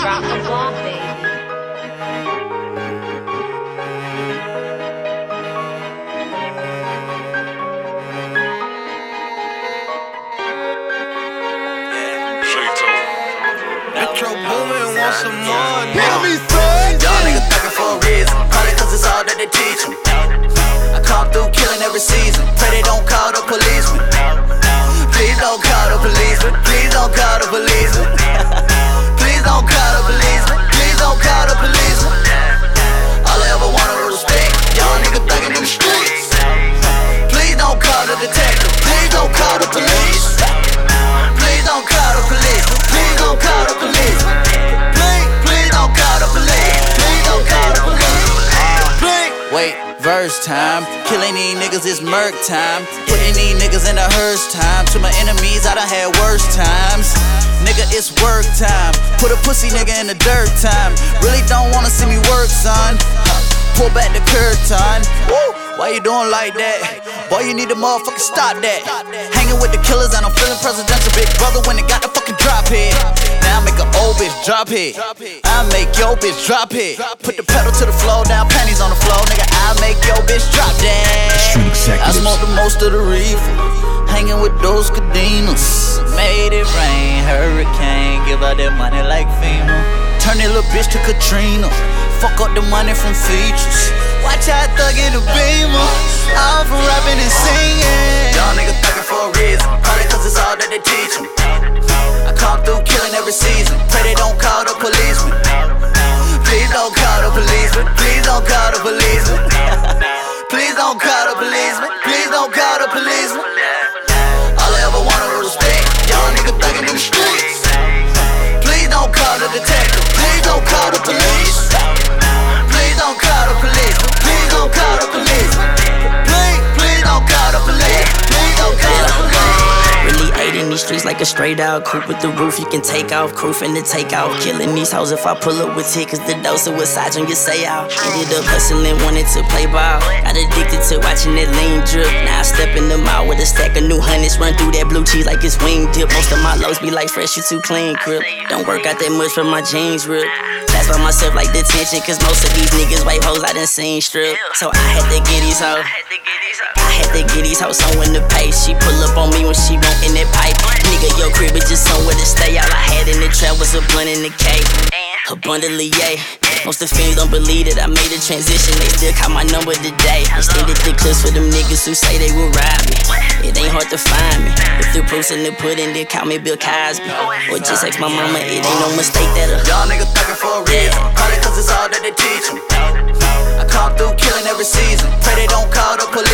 Drop the ball, baby. Metro Boomin want some more. Hear me say, Y'all niggas thuggin' for a reason. Probably cause it's all that they teach 'em. I come through killing every season. Pray they don't call the policeman. Please don't call the policeman. Please don't call the policeman. Verse time. Killing these niggas is murk time. Putting these niggas in the hearse time. To my enemies, I done had worse times. Nigga, it's work time. Put a pussy nigga in the dirt time. Really don't wanna see me work, son. Pull back the curtain. Woo! Why you doing like that? Boy, you need to motherfucking stop that. Hanging with the killers and I'm feeling presidential big brother when they got the fucking drop head. Now I make a old bitch drop it. I make your bitch drop it. Put the pedal to the floor, down panties on the floor, nigga. I smoke the reefer. Hanging with those cadenas. Made it rain, hurricane. Give out that money like FEMA. Turn that little bitch to Katrina. Fuck up the money from features. Watch out, thug in the beamer. All from rapping and singing. Y'all niggas for a reason. Like a straight out coupe with the roof you can take off. Crew finna take out. Killing these hoes if I pull up with tickets. The dose of suicides on your say out. Ended up hustling, wanted to play ball. Got addicted to watching that lean drip. Now I step in the mall with a stack of new hundreds. Run through that blue cheese like it's wing dip. Most of my lows be like fresh, you too clean, grip. Don't work out that much for my jeans rip. That's by myself like detention, cause most of these niggas white hoes I done seen strip. So I had to get these hoes. I had to get these hoes somewhere to pay. She pull up on me when she want was a blunt in the cake. A bundle of yay. Most of the fiends don't believe that I made a transition. They still call my number today. Extended the clips for them niggas who say they will ride me. It ain't hard to find me. If the proof's in the pudding, then call me Bill Cosby. Or just ask my mama, it ain't no mistake that a Y'all niggas thuggin' for a reason. Probably cause it's all that they teach 'em. I come through killing every season. Pray they don't call the policeman.